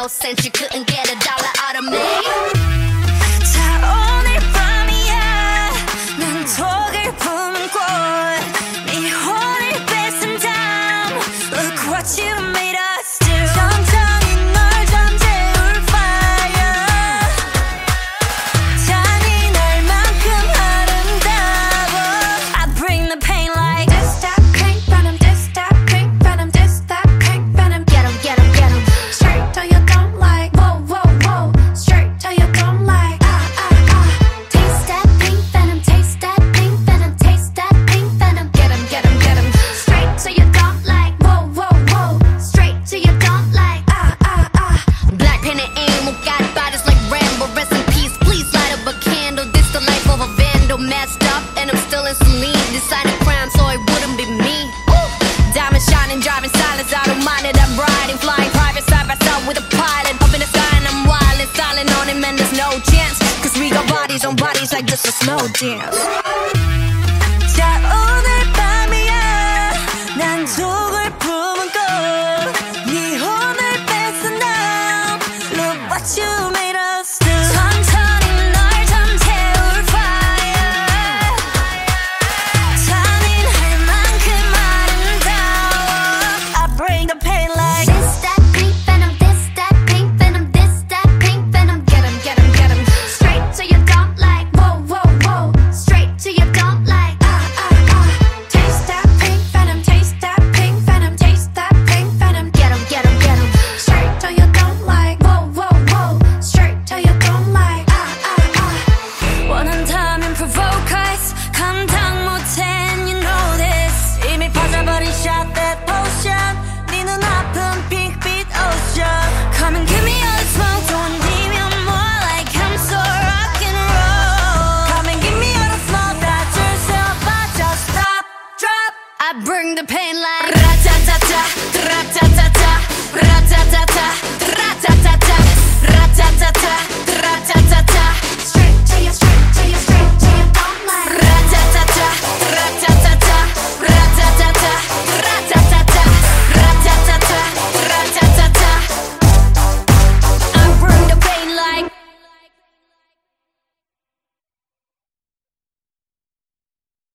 no sense. You couldn't for me. Designing crown so it wouldn't be me. Woo! Diamond shining, driving silence. I don't mind it. I'm riding, flying private side by side with a pilot. Up in the sky and I'm wild and styling on him, and there's no chance. Cause we got bodies on bodies like this is no dance. 자, 오늘 밤이야. 난 속을 품은 꽃. 네 혼을 뺏어 Look what you pain like this. I bring the pain like ra-ta-ta-ta, ra-ta-ta-ta, ra-ta-ta-ta.